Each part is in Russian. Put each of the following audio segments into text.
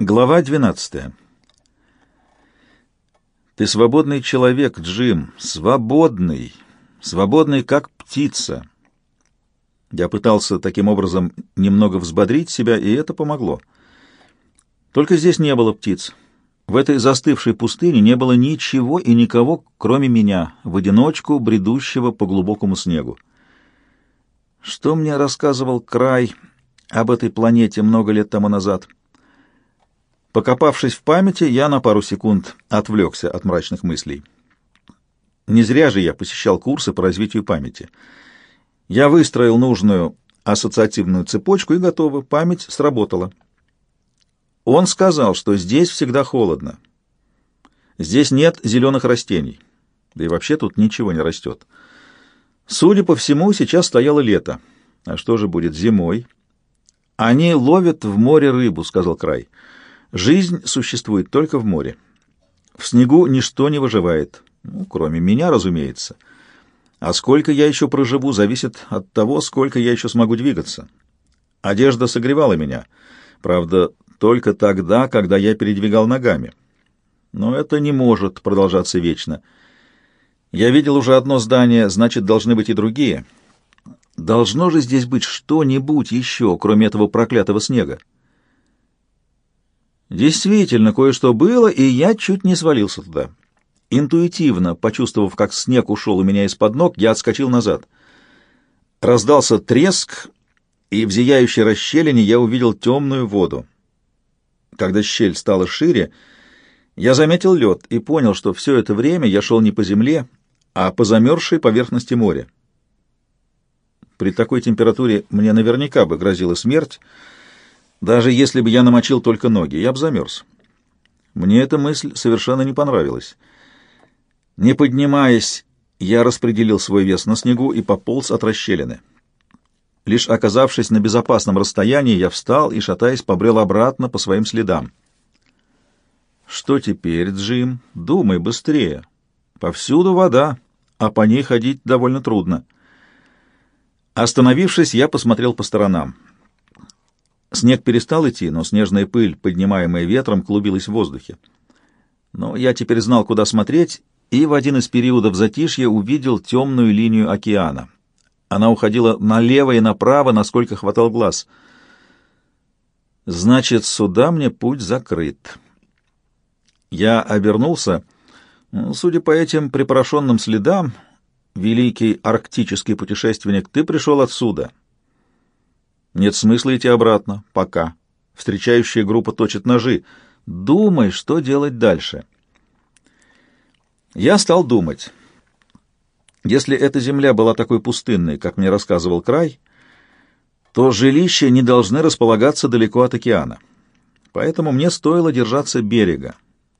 Глава 12. Ты свободный человек, Джим, свободный, свободный как птица. Я пытался таким образом немного взбодрить себя, и это помогло. Только здесь не было птиц. В этой застывшей пустыне не было ничего и никого, кроме меня, в одиночку бредущего по глубокому снегу. Что мне рассказывал край об этой планете много лет тому назад — Покопавшись в памяти, я на пару секунд отвлекся от мрачных мыслей. Не зря же я посещал курсы по развитию памяти. Я выстроил нужную ассоциативную цепочку и готово, память сработала. Он сказал, что здесь всегда холодно. Здесь нет зеленых растений, да и вообще тут ничего не растет. Судя по всему, сейчас стояло лето. А что же будет зимой? Они ловят в море рыбу, сказал Край. Жизнь существует только в море. В снегу ничто не выживает, ну, кроме меня, разумеется. А сколько я еще проживу, зависит от того, сколько я еще смогу двигаться. Одежда согревала меня, правда, только тогда, когда я передвигал ногами. Но это не может продолжаться вечно. Я видел уже одно здание, значит, должны быть и другие. Должно же здесь быть что-нибудь еще, кроме этого проклятого снега. Действительно, кое-что было, и я чуть не свалился туда. Интуитивно, почувствовав, как снег ушел у меня из-под ног, я отскочил назад. Раздался треск, и в зияющей расщелине я увидел темную воду. Когда щель стала шире, я заметил лед и понял, что все это время я шел не по земле, а по замерзшей поверхности моря. При такой температуре мне наверняка бы грозила смерть, даже если бы я намочил только ноги, я бы замерз. Мне эта мысль совершенно не понравилась. Не поднимаясь, я распределил свой вес на снегу и пополз от расщелины. Лишь оказавшись на безопасном расстоянии, я встал и, шатаясь, побрел обратно по своим следам. Что теперь, Джим? Думай быстрее. Повсюду вода, а по ней ходить довольно трудно. Остановившись, я посмотрел по сторонам. Снег перестал идти, но снежная пыль, поднимаемая ветром, клубилась в воздухе. Но я теперь знал, куда смотреть, и в один из периодов затишья увидел темную линию океана. Она уходила налево и направо, насколько хватал глаз. Значит, сюда мне путь закрыт. Я обернулся. Ну, судя по этим припорошенным следам, великий арктический путешественник, ты пришел отсюда. Нет смысла идти обратно. Пока. Встречающая группа точит ножи. Думай, что делать дальше. Я стал думать. Если эта земля была такой пустынной, как мне рассказывал край, то жилища не должны располагаться далеко от океана. Поэтому мне стоило держаться берега,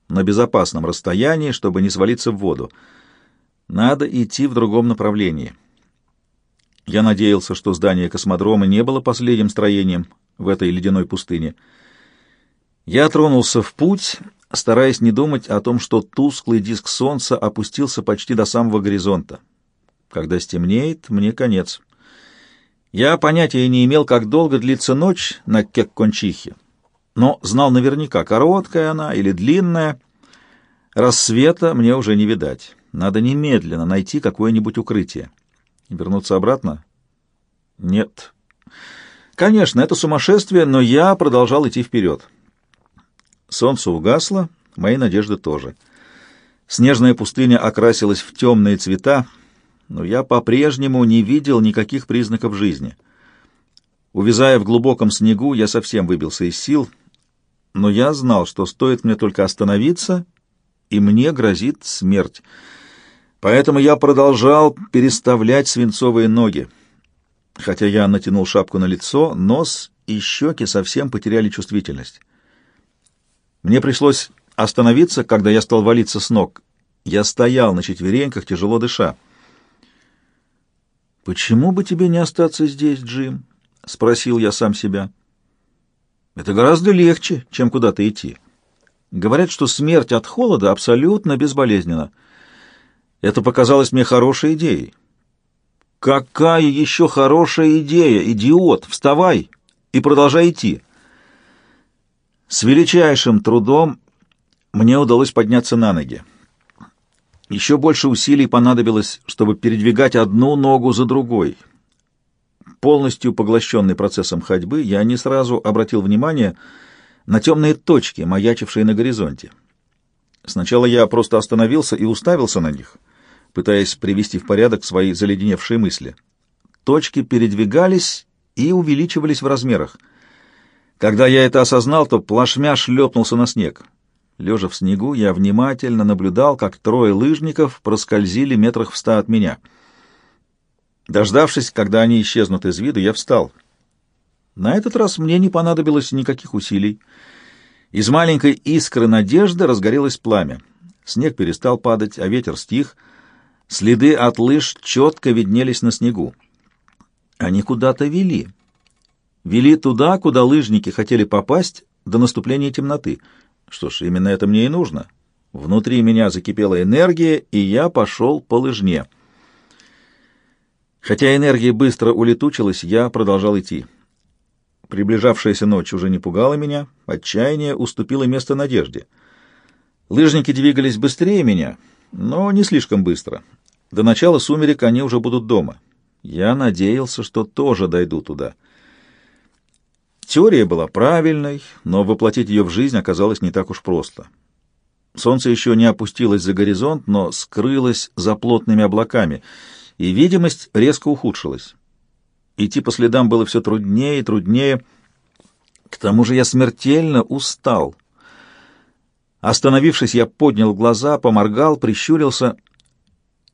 на безопасном расстоянии, чтобы не свалиться в воду. Надо идти в другом направлении. Я надеялся, что здание космодрома не было последним строением в этой ледяной пустыне. Я тронулся в путь, стараясь не думать о том, что тусклый диск солнца опустился почти до самого горизонта. Когда стемнеет, мне конец. Я понятия не имел, как долго длится ночь на Кеккончихе, но знал наверняка, короткая она или длинная. Рассвета мне уже не видать. Надо немедленно найти какое-нибудь укрытие. Вернуться обратно? Нет. Конечно, это сумасшествие, но я продолжал идти вперед. Солнце угасло, мои надежды тоже. Снежная пустыня окрасилась в темные цвета, но я по-прежнему не видел никаких признаков жизни. Увязая в глубоком снегу, я совсем выбился из сил, но я знал, что стоит мне только остановиться, и мне грозит смерть. Поэтому я продолжал переставлять свинцовые ноги. Хотя я натянул шапку на лицо, нос и щеки совсем потеряли чувствительность. Мне пришлось остановиться, когда я стал валиться с ног. Я стоял на четвереньках, тяжело дыша. «Почему бы тебе не остаться здесь, Джим?» — спросил я сам себя. «Это гораздо легче, чем куда-то идти. Говорят, что смерть от холода абсолютно безболезненна». Это показалось мне хорошей идеей. Какая еще хорошая идея, идиот! Вставай и продолжай идти. С величайшим трудом мне удалось подняться на ноги. Еще больше усилий понадобилось, чтобы передвигать одну ногу за другой. Полностью поглощенный процессом ходьбы, я не сразу обратил внимание на темные точки, маячившие на горизонте. Сначала я просто остановился и уставился на них, пытаясь привести в порядок свои заледеневшие мысли. Точки передвигались и увеличивались в размерах. Когда я это осознал, то плашмя шлепнулся на снег. Лежа в снегу, я внимательно наблюдал, как трое лыжников проскользили метрах в ста от меня. Дождавшись, когда они исчезнут из виду, я встал. На этот раз мне не понадобилось никаких усилий. Из маленькой искры надежды разгорелось пламя. Снег перестал падать, а ветер стих. Следы от лыж четко виднелись на снегу. Они куда-то вели. Вели туда, куда лыжники хотели попасть до наступления темноты — что ж, именно это мне и нужно. Внутри меня закипела энергия, и я пошел по лыжне. Хотя энергия быстро улетучилась, я продолжал идти. Приближавшаяся ночь уже не пугала меня, отчаяние уступило место надежде. Лыжники двигались быстрее меня, но не слишком быстро. До начала сумерек они уже будут дома. Я надеялся, что тоже дойду туда. Теория была правильной, но воплотить ее в жизнь оказалось не так уж просто. Солнце еще не опустилось за горизонт, но скрылось за плотными облаками, и видимость резко ухудшилась. Идти по следам было все труднее и труднее. К тому же я смертельно устал. Остановившись, я поднял глаза, поморгал, прищурился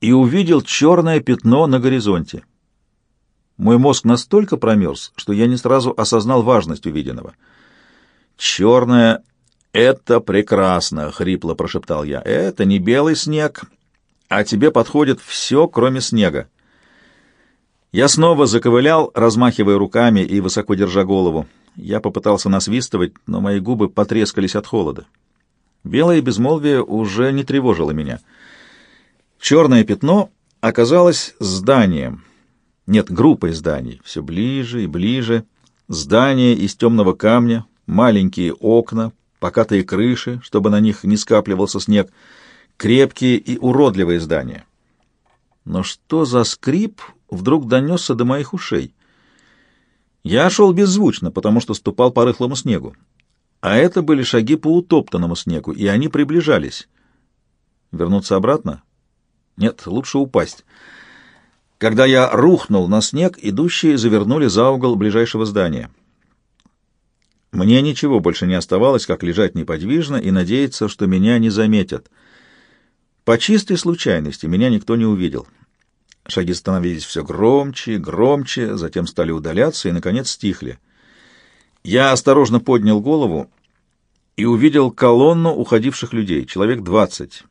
и увидел черное пятно на горизонте. Мой мозг настолько промерз, что я не сразу осознал важность увиденного. «Черное — это прекрасно!» — хрипло прошептал я. «Это не белый снег, а тебе подходит все, кроме снега». Я снова заковылял, размахивая руками и высоко держа голову. Я попытался насвистывать, но мои губы потрескались от холода. Белое безмолвие уже не тревожило меня. Черное пятно оказалось зданием — нет, группой зданий, все ближе и ближе. Здания из темного камня, маленькие окна, покатые крыши, чтобы на них не скапливался снег, крепкие и уродливые здания. Но что за скрип вдруг донесся до моих ушей? Я шел беззвучно, потому что ступал по рыхлому снегу. А это были шаги по утоптанному снегу, и они приближались. Вернуться обратно? Нет, лучше упасть. Когда я рухнул на снег, идущие завернули за угол ближайшего здания. Мне ничего больше не оставалось, как лежать неподвижно и надеяться, что меня не заметят. По чистой случайности меня никто не увидел. Шаги становились все громче, громче, затем стали удаляться и, наконец, стихли. Я осторожно поднял голову и увидел колонну уходивших людей, человек двадцать.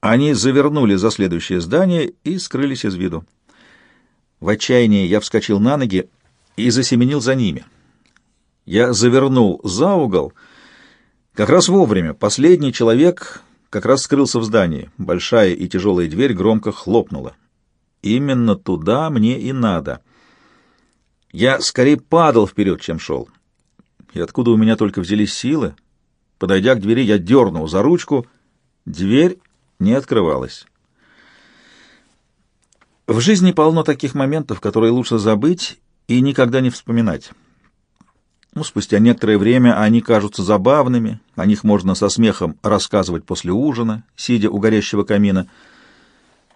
Они завернули за следующее здание и скрылись из виду. В отчаянии я вскочил на ноги и засеменил за ними. Я завернул за угол. Как раз вовремя последний человек как раз скрылся в здании. Большая и тяжелая дверь громко хлопнула. Именно туда мне и надо. Я скорее падал вперед, чем шел. И откуда у меня только взялись силы? Подойдя к двери, я дернул за ручку. Дверь не открывалась. В жизни полно таких моментов, которые лучше забыть и никогда не вспоминать. Ну, спустя некоторое время они кажутся забавными, о них можно со смехом рассказывать после ужина, сидя у горящего камина.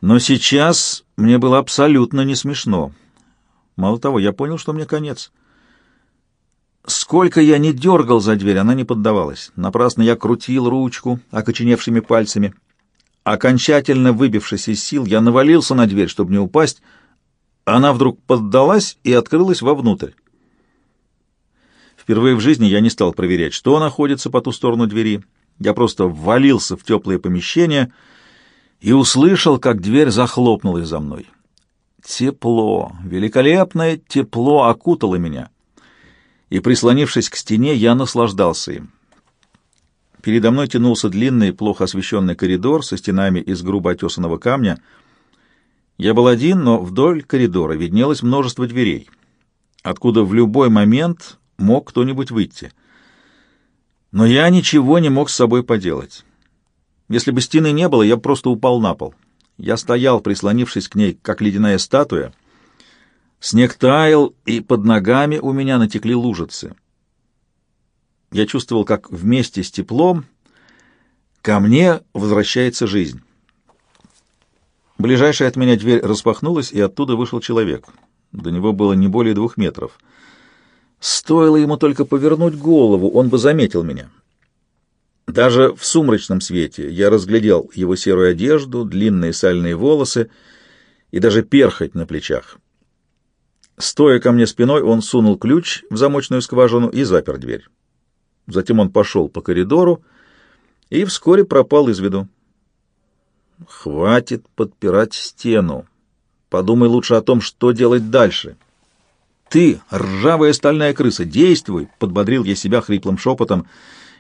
Но сейчас мне было абсолютно не смешно. Мало того, я понял, что мне конец. Сколько я не дергал за дверь, она не поддавалась. Напрасно я крутил ручку окоченевшими пальцами — Окончательно выбившись из сил, я навалился на дверь, чтобы не упасть. Она вдруг поддалась и открылась вовнутрь. Впервые в жизни я не стал проверять, что находится по ту сторону двери. Я просто ввалился в теплое помещение и услышал, как дверь захлопнулась за мной. Тепло, великолепное тепло окутало меня, и, прислонившись к стене, я наслаждался им. Передо мной тянулся длинный, плохо освещенный коридор со стенами из грубо отесанного камня. Я был один, но вдоль коридора виднелось множество дверей, откуда в любой момент мог кто-нибудь выйти. Но я ничего не мог с собой поделать. Если бы стены не было, я просто упал на пол. Я стоял, прислонившись к ней, как ледяная статуя. Снег таял, и под ногами у меня натекли лужицы. Я чувствовал, как вместе с теплом ко мне возвращается жизнь. Ближайшая от меня дверь распахнулась, и оттуда вышел человек. До него было не более двух метров. Стоило ему только повернуть голову, он бы заметил меня. Даже в сумрачном свете я разглядел его серую одежду, длинные сальные волосы и даже перхоть на плечах. Стоя ко мне спиной, он сунул ключ в замочную скважину и запер дверь. Затем он пошел по коридору и вскоре пропал из виду. «Хватит подпирать стену. Подумай лучше о том, что делать дальше». «Ты, ржавая стальная крыса, действуй!» — подбодрил я себя хриплым шепотом —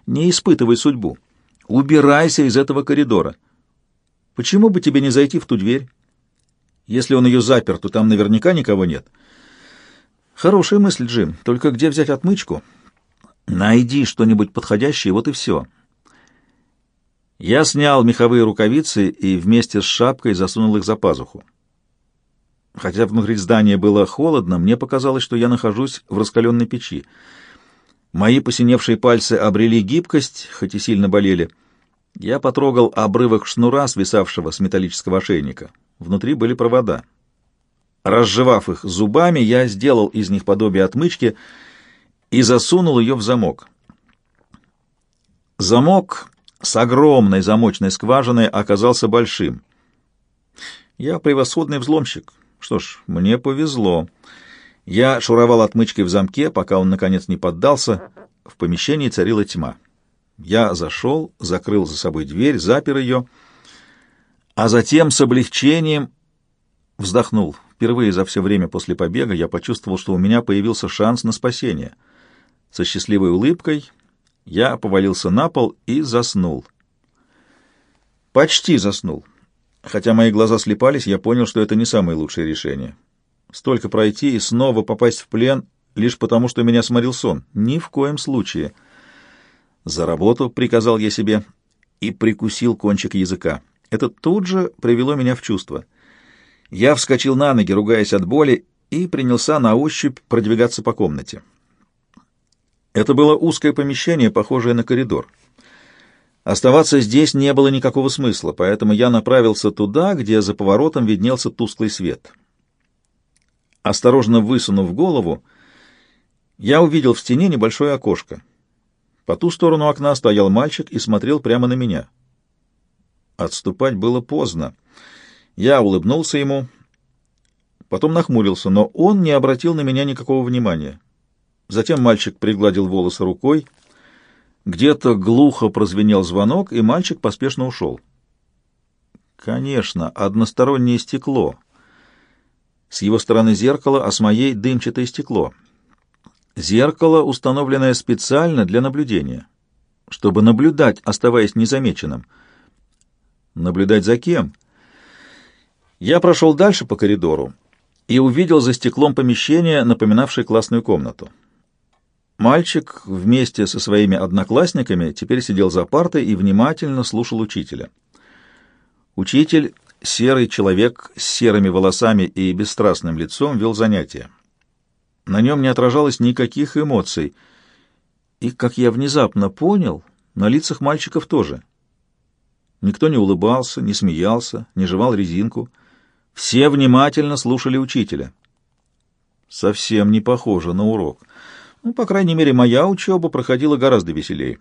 не испытывай судьбу. Убирайся из этого коридора. Почему бы тебе не зайти в ту дверь? Если он ее запер, то там наверняка никого нет. Хорошая мысль, Джим. Только где взять отмычку? Найди что-нибудь подходящее, вот и все. Я снял меховые рукавицы и вместе с шапкой засунул их за пазуху. Хотя внутри здания было холодно, мне показалось, что я нахожусь в раскаленной печи. Мои посиневшие пальцы обрели гибкость, хоть и сильно болели. Я потрогал обрывок шнура, свисавшего с металлического ошейника. Внутри были провода. Разжевав их зубами, я сделал из них подобие отмычки и засунул ее в замок. Замок с огромной замочной скважиной оказался большим. Я превосходный взломщик. Что ж, мне повезло. Я шуровал отмычкой в замке, пока он, наконец, не поддался. В помещении царила тьма. Я зашел, закрыл за собой дверь, запер ее, а затем с облегчением вздохнул. Впервые за все время после побега я почувствовал, что у меня появился шанс на спасение. Со счастливой улыбкой я повалился на пол и заснул. Почти заснул. Хотя мои глаза слепались, я понял, что это не самое лучшее решение. Столько пройти и снова попасть в плен лишь потому, что меня сморил сон. Ни в коем случае. За работу приказал я себе и прикусил кончик языка. Это тут же привело меня в чувство. Я вскочил на ноги, ругаясь от боли, и принялся на ощупь продвигаться по комнате. Это было узкое помещение, похожее на коридор. Оставаться здесь не было никакого смысла, поэтому я направился туда, где за поворотом виднелся тусклый свет. Осторожно высунув голову, я увидел в стене небольшое окошко. По ту сторону окна стоял мальчик и смотрел прямо на меня. Отступать было поздно. Я улыбнулся ему, потом нахмурился, но он не обратил на меня никакого внимания. Затем мальчик пригладил волосы рукой. Где-то глухо прозвенел звонок, и мальчик поспешно ушел. Конечно, одностороннее стекло — с его стороны зеркало, а с моей — дымчатое стекло. Зеркало, установленное специально для наблюдения, чтобы наблюдать, оставаясь незамеченным. Наблюдать за кем? Я прошел дальше по коридору и увидел за стеклом помещение, напоминавшее классную комнату. Мальчик вместе со своими одноклассниками теперь сидел за партой и внимательно слушал учителя. Учитель Серый человек с серыми волосами и бесстрастным лицом вел занятия. На нем не отражалось никаких эмоций. И, как я внезапно понял, на лицах мальчиков тоже. Никто не улыбался, не смеялся, не жевал резинку. Все внимательно слушали учителя. Совсем не похоже на урок. Ну, по крайней мере, моя учеба проходила гораздо веселее.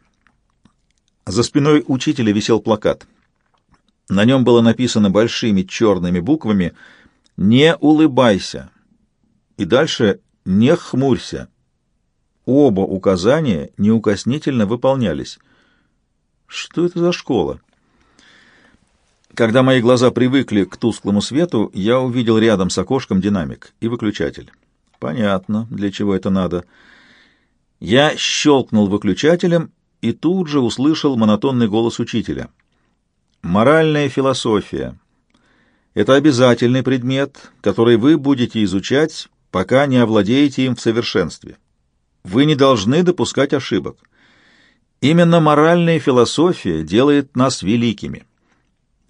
За спиной учителя висел плакат — на нем было написано большими черными буквами «Не улыбайся» и дальше «Не хмурься». Оба указания неукоснительно выполнялись. Что это за школа? Когда мои глаза привыкли к тусклому свету, я увидел рядом с окошком динамик и выключатель. Понятно, для чего это надо. Я щелкнул выключателем и тут же услышал монотонный голос учителя — Моральная философия — это обязательный предмет, который вы будете изучать, пока не овладеете им в совершенстве. Вы не должны допускать ошибок. Именно моральная философия делает нас великими.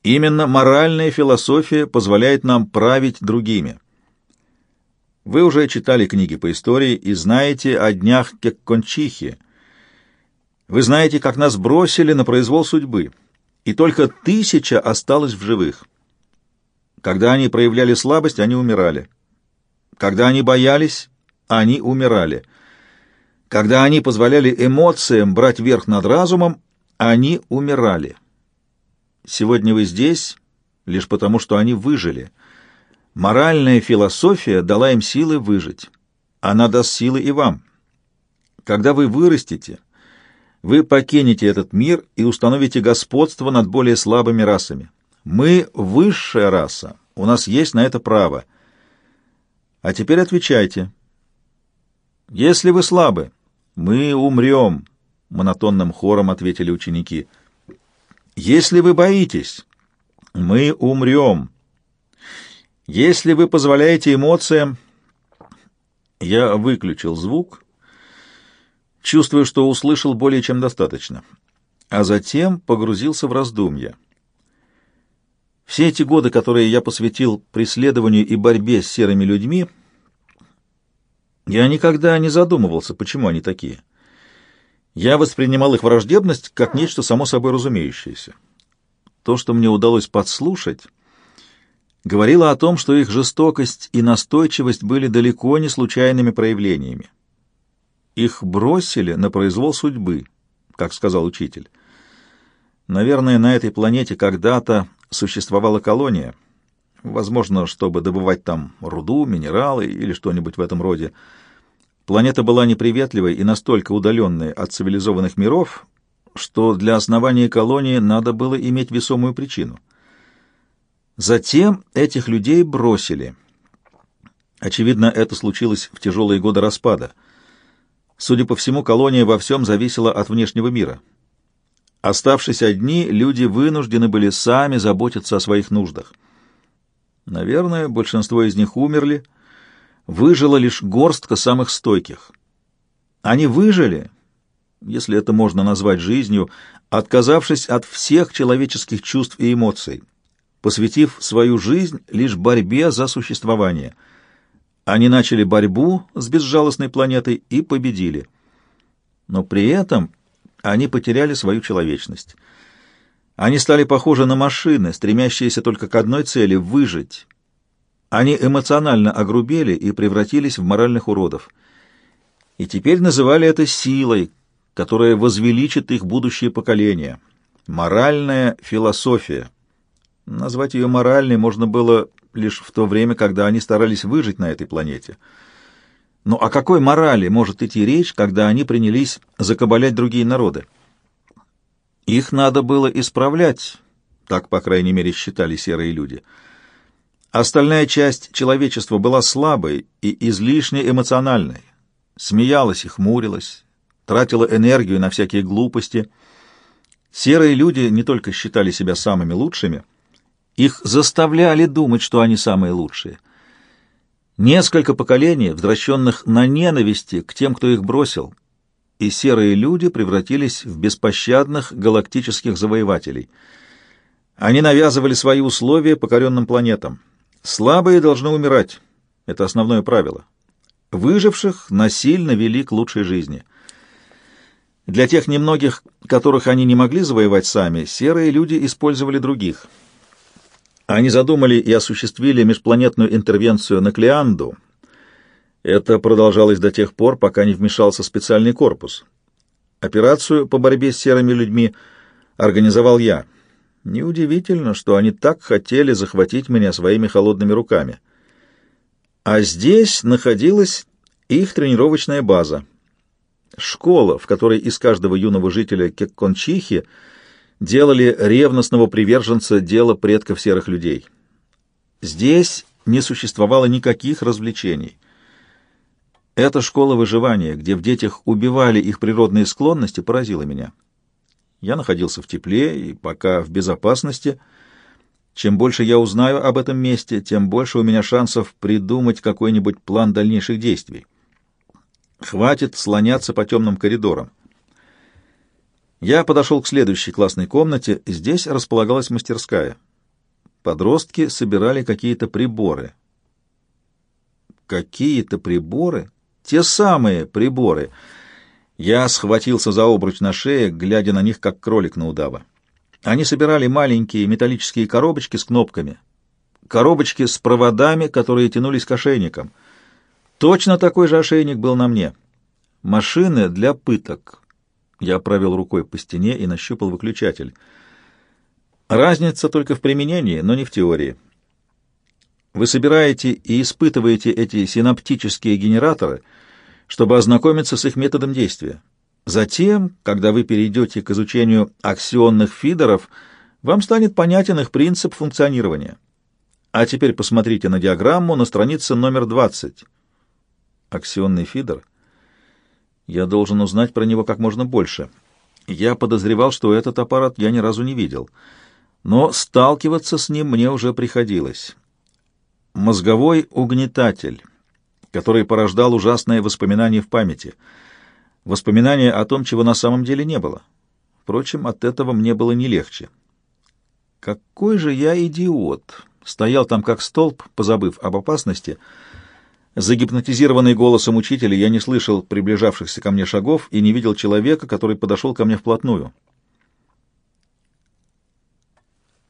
Именно моральная философия позволяет нам править другими. Вы уже читали книги по истории и знаете о днях Кеккончихи. Вы знаете, как нас бросили на произвол судьбы, и только тысяча осталось в живых. Когда они проявляли слабость, они умирали. Когда они боялись, они умирали. Когда они позволяли эмоциям брать верх над разумом, они умирали. Сегодня вы здесь лишь потому, что они выжили. Моральная философия дала им силы выжить. Она даст силы и вам. Когда вы вырастете, вы покинете этот мир и установите господство над более слабыми расами. Мы высшая раса, у нас есть на это право. А теперь отвечайте. Если вы слабы, «Мы умрем», — монотонным хором ответили ученики. «Если вы боитесь, мы умрем. Если вы позволяете эмоциям...» Я выключил звук, чувствуя, что услышал более чем достаточно, а затем погрузился в раздумья. Все эти годы, которые я посвятил преследованию и борьбе с серыми людьми — я никогда не задумывался, почему они такие. Я воспринимал их враждебность как нечто само собой разумеющееся. То, что мне удалось подслушать, говорило о том, что их жестокость и настойчивость были далеко не случайными проявлениями. Их бросили на произвол судьбы, как сказал учитель. Наверное, на этой планете когда-то существовала колония — возможно, чтобы добывать там руду, минералы или что-нибудь в этом роде. Планета была неприветливой и настолько удаленной от цивилизованных миров, что для основания колонии надо было иметь весомую причину. Затем этих людей бросили. Очевидно, это случилось в тяжелые годы распада. Судя по всему, колония во всем зависела от внешнего мира. Оставшись одни, люди вынуждены были сами заботиться о своих нуждах. Наверное, большинство из них умерли, выжила лишь горстка самых стойких. Они выжили, если это можно назвать жизнью, отказавшись от всех человеческих чувств и эмоций, посвятив свою жизнь лишь борьбе за существование. Они начали борьбу с безжалостной планетой и победили. Но при этом они потеряли свою человечность — они стали похожи на машины, стремящиеся только к одной цели — выжить. Они эмоционально огрубели и превратились в моральных уродов. И теперь называли это силой, которая возвеличит их будущее поколение. Моральная философия. Назвать ее моральной можно было лишь в то время, когда они старались выжить на этой планете. Но о какой морали может идти речь, когда они принялись закабалять другие народы? Их надо было исправлять, так, по крайней мере, считали серые люди. Остальная часть человечества была слабой и излишне эмоциональной, смеялась и хмурилась, тратила энергию на всякие глупости. Серые люди не только считали себя самыми лучшими, их заставляли думать, что они самые лучшие. Несколько поколений, возвращенных на ненависти к тем, кто их бросил, и серые люди превратились в беспощадных галактических завоевателей. Они навязывали свои условия покоренным планетам. Слабые должны умирать. Это основное правило. Выживших насильно вели к лучшей жизни. Для тех немногих, которых они не могли завоевать сами, серые люди использовали других. Они задумали и осуществили межпланетную интервенцию на Клеанду — это продолжалось до тех пор, пока не вмешался специальный корпус. Операцию по борьбе с серыми людьми организовал я. Неудивительно, что они так хотели захватить меня своими холодными руками. А здесь находилась их тренировочная база. Школа, в которой из каждого юного жителя Кеккончихи делали ревностного приверженца дела предков серых людей. Здесь не существовало никаких развлечений. Эта школа выживания, где в детях убивали их природные склонности, поразила меня. Я находился в тепле и пока в безопасности. Чем больше я узнаю об этом месте, тем больше у меня шансов придумать какой-нибудь план дальнейших действий. Хватит слоняться по темным коридорам. Я подошел к следующей классной комнате. Здесь располагалась мастерская. Подростки собирали какие-то приборы. Какие-то приборы? Те самые приборы. Я схватился за обруч на шее, глядя на них, как кролик на удава. Они собирали маленькие металлические коробочки с кнопками. Коробочки с проводами, которые тянулись к ошейникам. Точно такой же ошейник был на мне. Машины для пыток. Я провел рукой по стене и нащупал выключатель. Разница только в применении, но не в теории. Вы собираете и испытываете эти синаптические генераторы, чтобы ознакомиться с их методом действия. Затем, когда вы перейдете к изучению аксионных фидеров, вам станет понятен их принцип функционирования. А теперь посмотрите на диаграмму на странице номер 20. Аксионный фидер. Я должен узнать про него как можно больше. Я подозревал, что этот аппарат я ни разу не видел, но сталкиваться с ним мне уже приходилось. Мозговой угнетатель, который порождал ужасные воспоминания в памяти. Воспоминания о том, чего на самом деле не было. Впрочем, от этого мне было не легче. Какой же я идиот! Стоял там как столб, позабыв об опасности. Загипнотизированный голосом учителя, я не слышал приближавшихся ко мне шагов и не видел человека, который подошел ко мне вплотную.